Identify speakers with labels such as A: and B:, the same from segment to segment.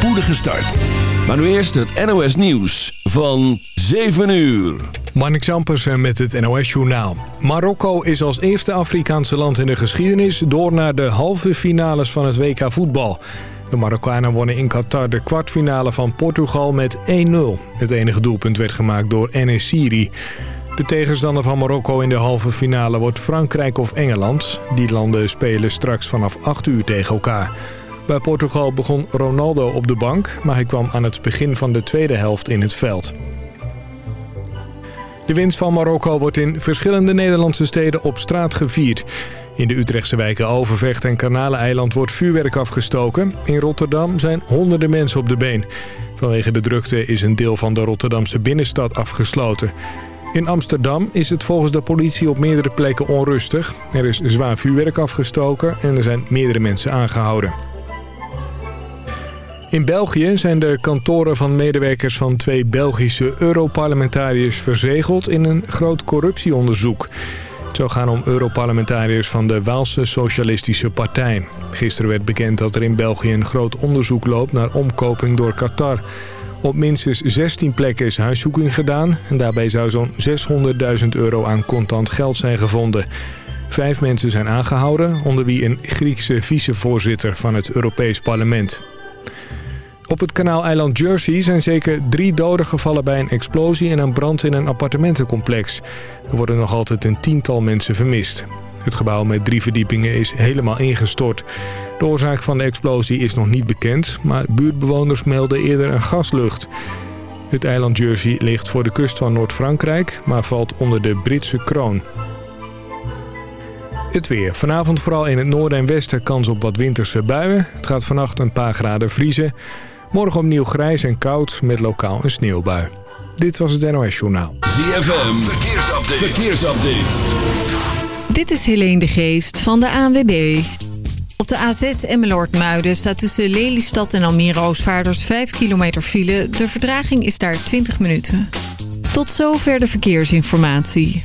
A: spoedige start. Maar nu eerst het NOS Nieuws van 7 uur.
B: Marnik Zampersen met het NOS-journaal. Marokko is als eerste Afrikaanse land in de geschiedenis... door naar de halve finales van het WK voetbal. De Marokkanen wonnen in Qatar de kwartfinale van Portugal met 1-0. Het enige doelpunt werd gemaakt door Enes Siri. De tegenstander van Marokko in de halve finale wordt Frankrijk of Engeland. Die landen spelen straks vanaf 8 uur tegen elkaar. Bij Portugal begon Ronaldo op de bank, maar hij kwam aan het begin van de tweede helft in het veld. De winst van Marokko wordt in verschillende Nederlandse steden op straat gevierd. In de Utrechtse wijken Overvecht en Kanaleneiland wordt vuurwerk afgestoken. In Rotterdam zijn honderden mensen op de been. Vanwege de drukte is een deel van de Rotterdamse binnenstad afgesloten. In Amsterdam is het volgens de politie op meerdere plekken onrustig. Er is zwaar vuurwerk afgestoken en er zijn meerdere mensen aangehouden. In België zijn de kantoren van medewerkers van twee Belgische Europarlementariërs verzegeld in een groot corruptieonderzoek. Het zou gaan om Europarlementariërs van de Waalse Socialistische Partij. Gisteren werd bekend dat er in België een groot onderzoek loopt naar omkoping door Qatar. Op minstens 16 plekken is huiszoeking gedaan en daarbij zou zo'n 600.000 euro aan contant geld zijn gevonden. Vijf mensen zijn aangehouden, onder wie een Griekse vicevoorzitter van het Europees Parlement. Op het kanaaleiland Jersey zijn zeker drie doden gevallen bij een explosie en een brand in een appartementencomplex. Er worden nog altijd een tiental mensen vermist. Het gebouw met drie verdiepingen is helemaal ingestort. De oorzaak van de explosie is nog niet bekend, maar buurtbewoners melden eerder een gaslucht. Het eiland Jersey ligt voor de kust van Noord-Frankrijk, maar valt onder de Britse kroon. Het weer. Vanavond vooral in het noorden en westen kans op wat winterse buien. Het gaat vannacht een paar graden vriezen. Morgen opnieuw grijs en koud met lokaal een sneeuwbui. Dit was het NOS Journaal.
A: ZFM, verkeersupdate. verkeersupdate.
C: Dit is Helene de Geest van de ANWB. Op de A6 Emmeloord-Muiden staat tussen Lelystad en Almere Oostvaarders 5 kilometer file. De verdraging is daar 20 minuten. Tot zover de verkeersinformatie.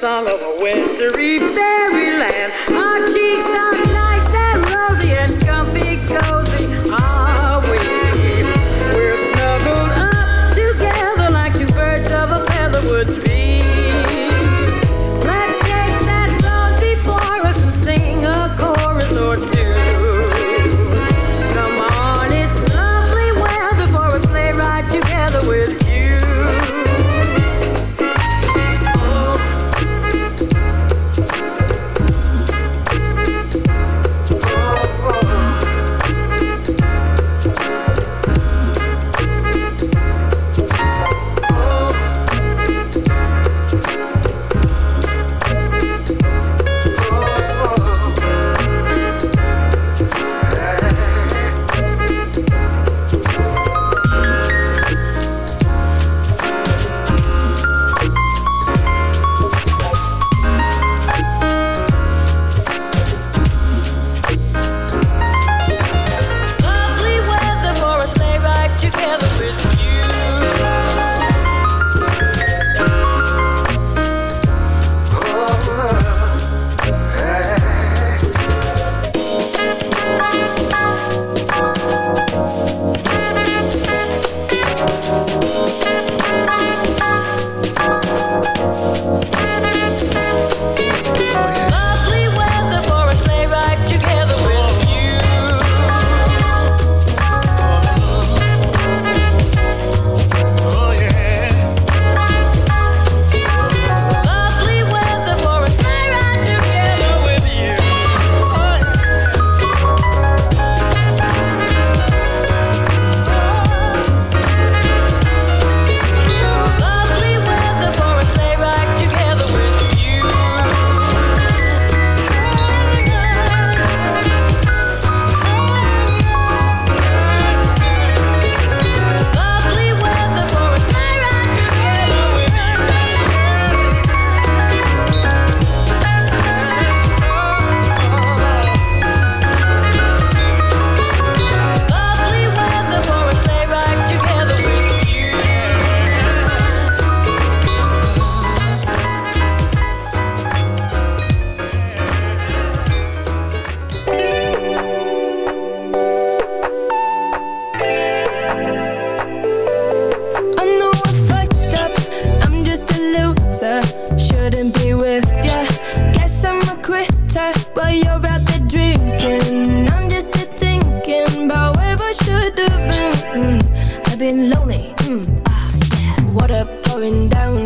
D: With the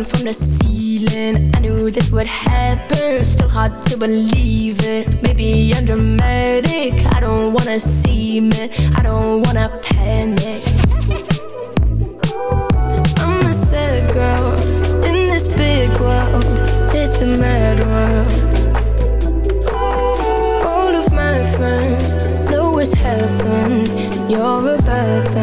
E: from the ceiling. I knew this would happen, still hard to believe it. Maybe I'm dramatic, I don't wanna see me, I don't wanna panic. I'm a sad girl in this big world, it's a mad world. All of my friends know it's heaven, you're a bad thing.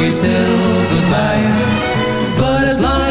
F: we still goodbye. But as long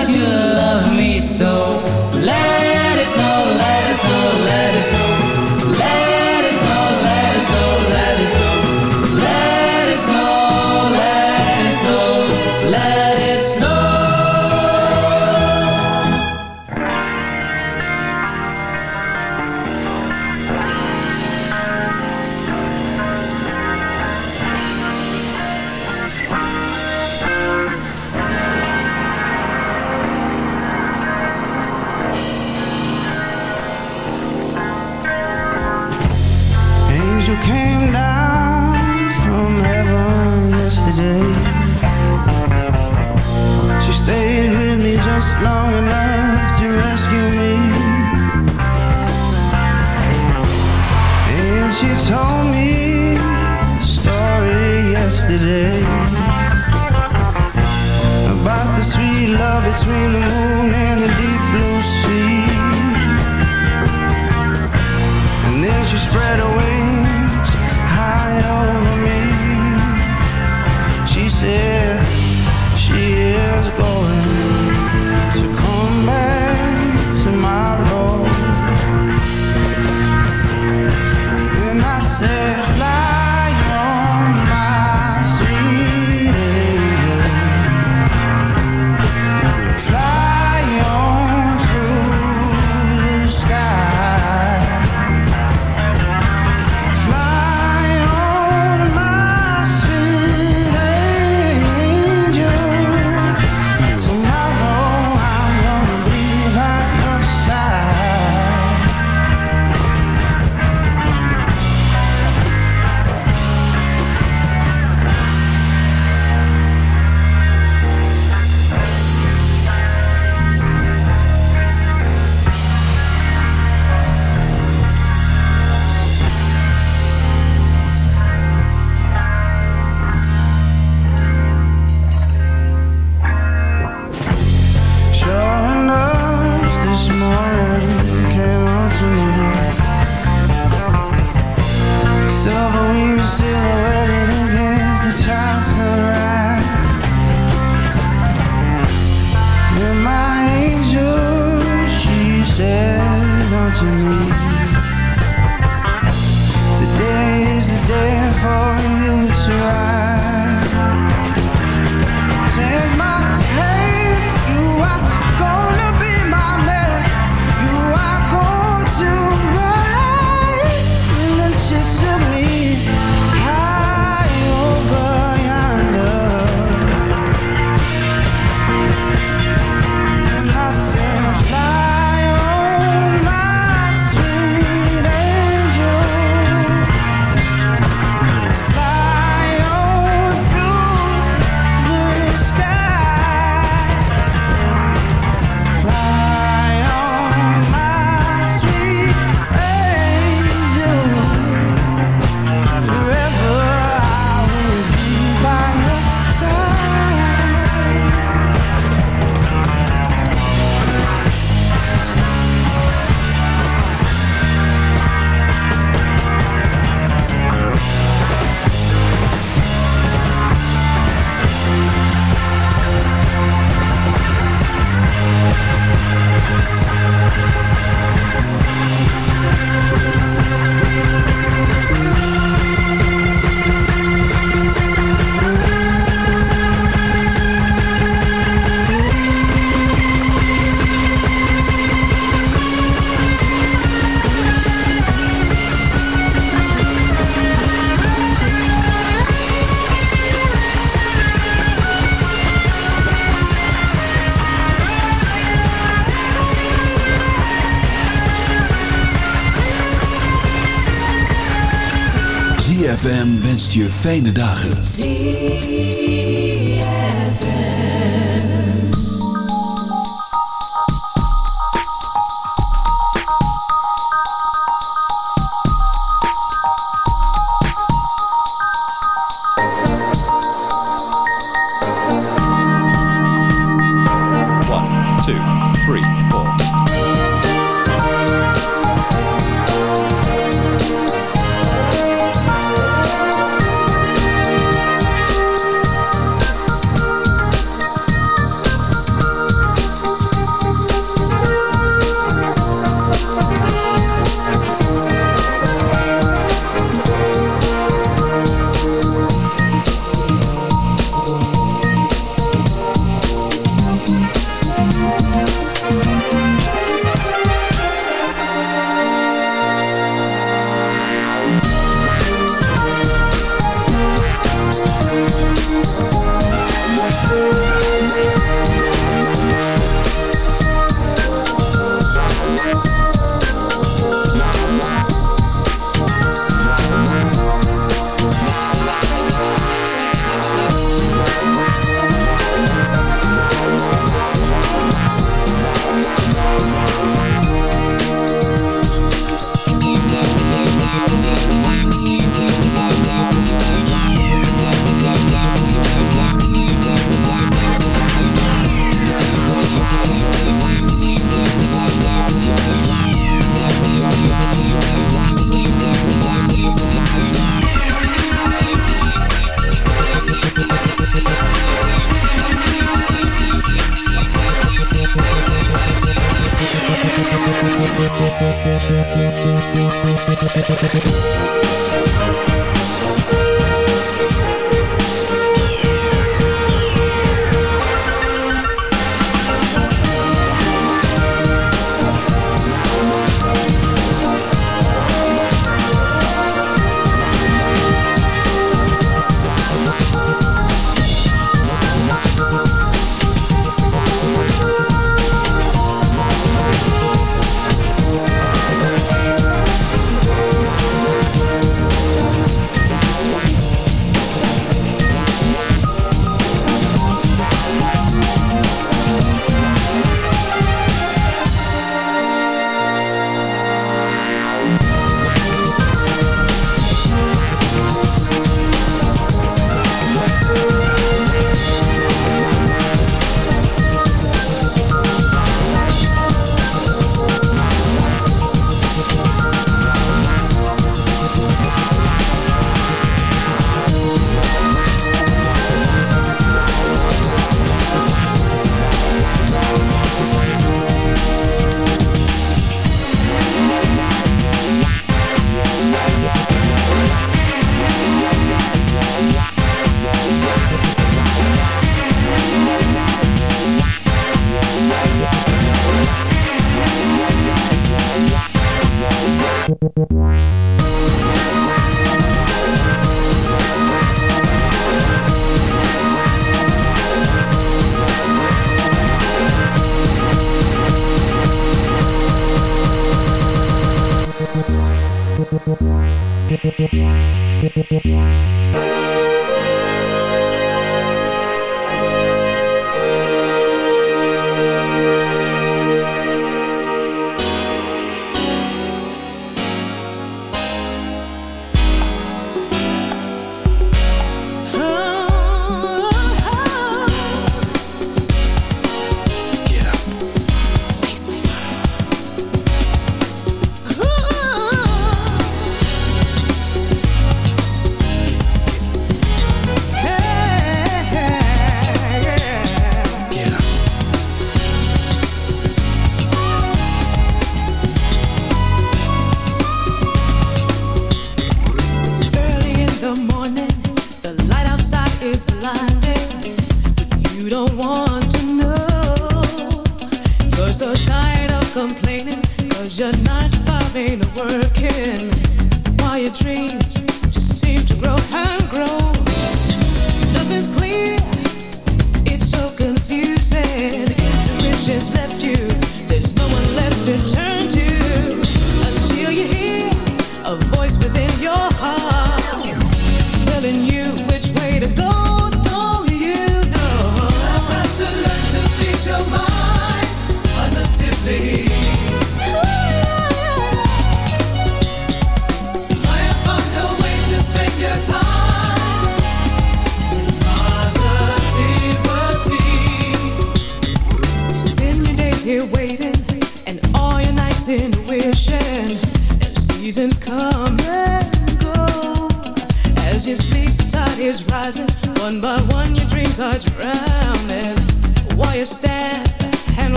A: fijne dagen.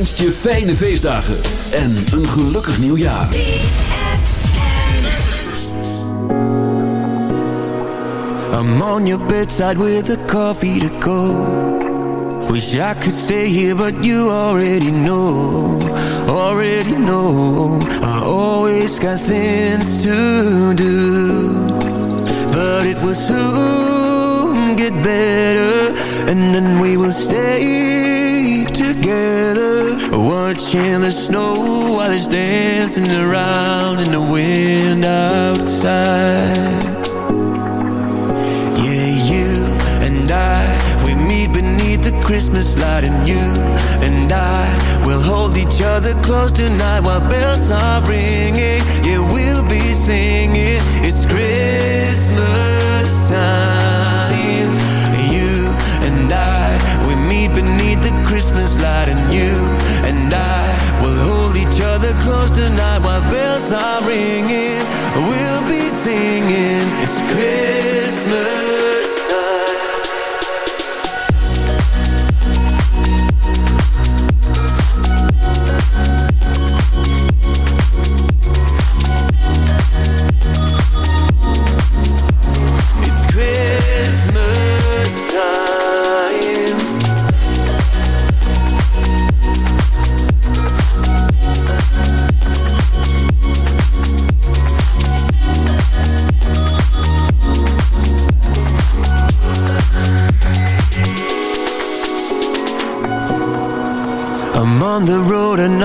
A: Wenst je fijne feestdagen en een gelukkig nieuwjaar.
G: I'm on your bedside with a coffee to go. Wish I could stay here, but you already know, already know. I always got things to do, but it will soon get better, and then we will stay together, watching the snow while it's dancing around in the wind outside. Yeah, you and I, we meet beneath the Christmas light, and you and I will hold each other close tonight while bells are ringing. Yeah, we'll be singing. It's Christmas time. Christmas light, and you and I will hold each other close tonight while bells are ringing. We'll be singing.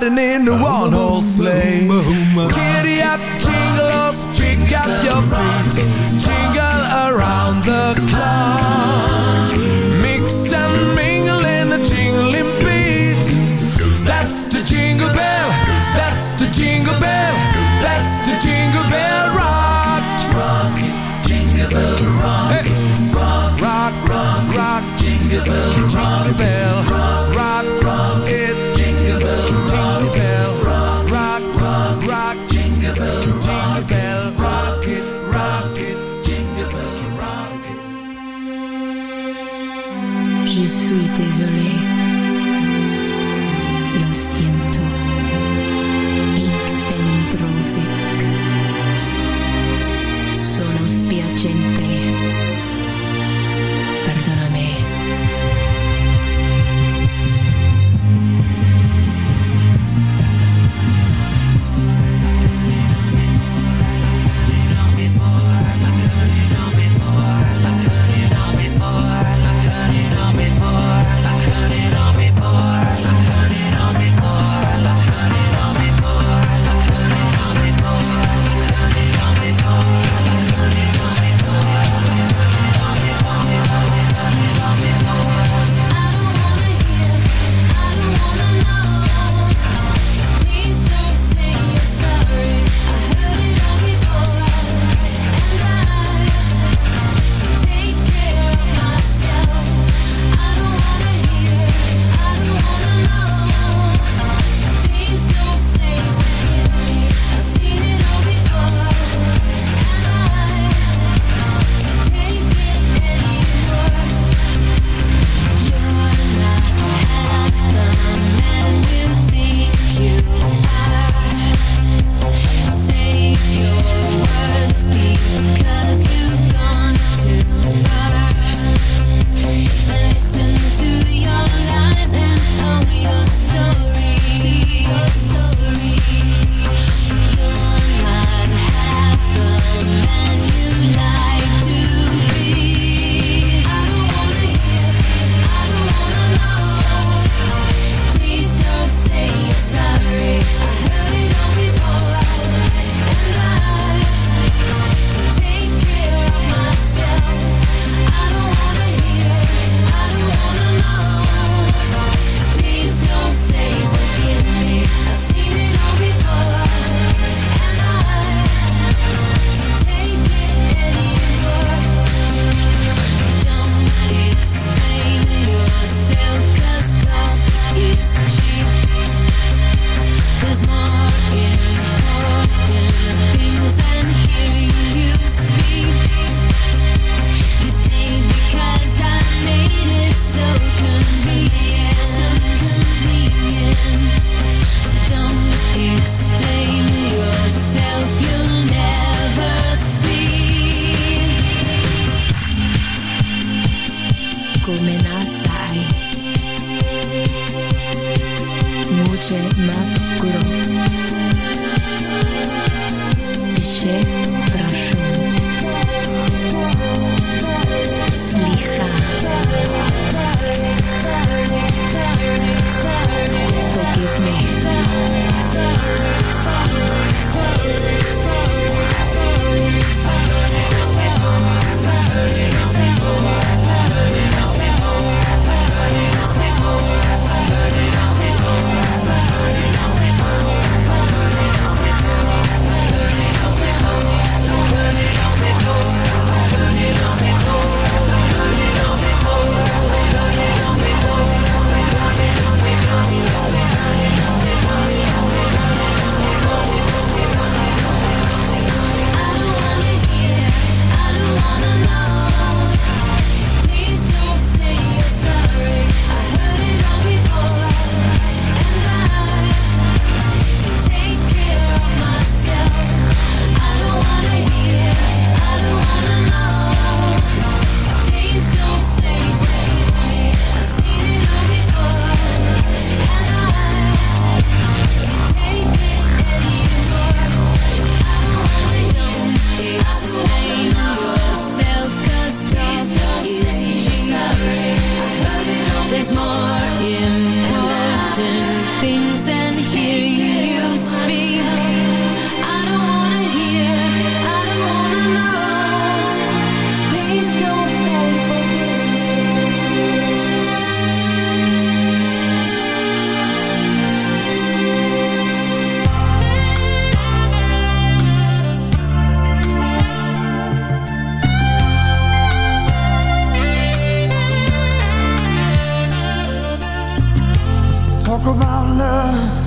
H: gliding in the one
I: Muche, maar.
F: talk about love.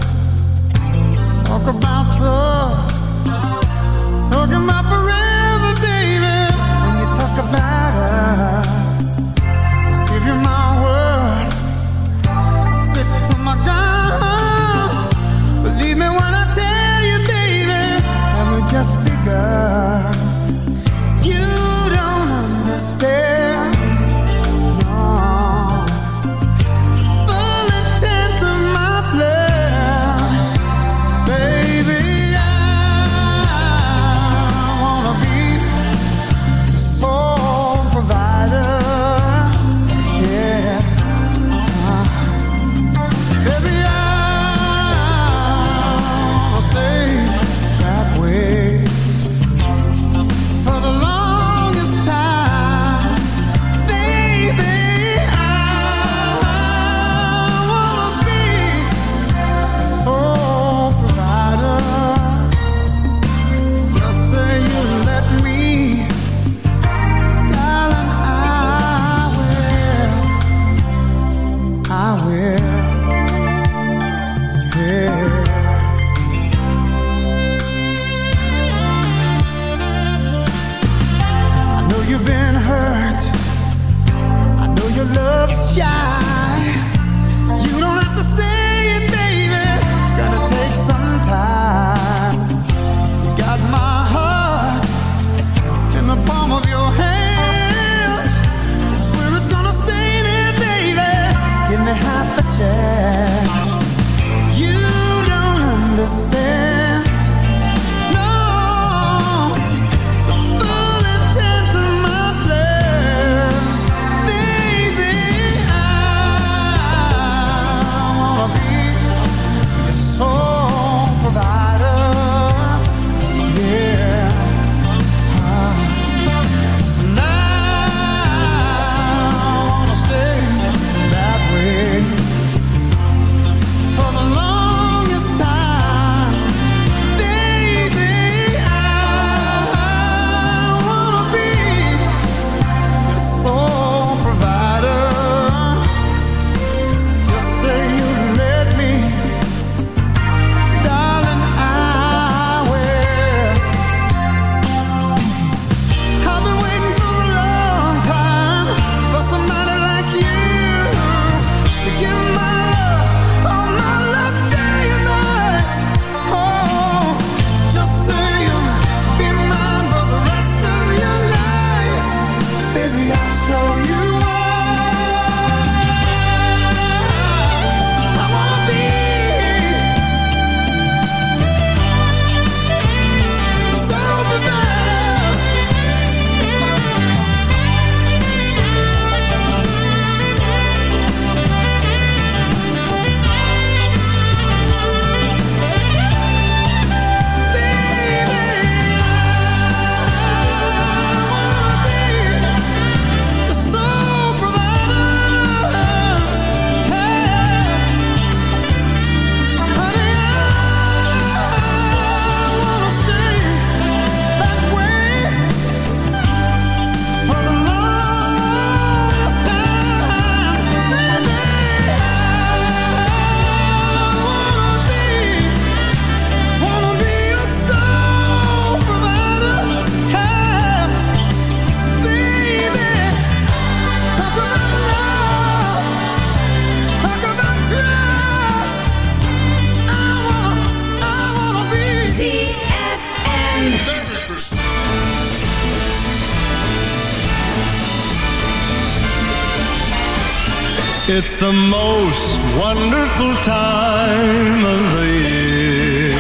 J: most wonderful time of the year.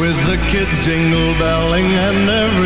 J: With the kids jingle belling and every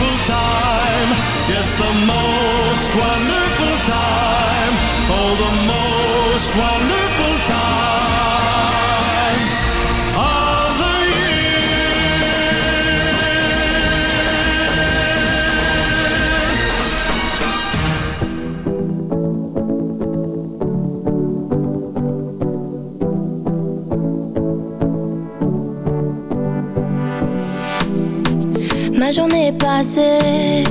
J: most wonderful time. Oh, the most of the
K: Ma journée passée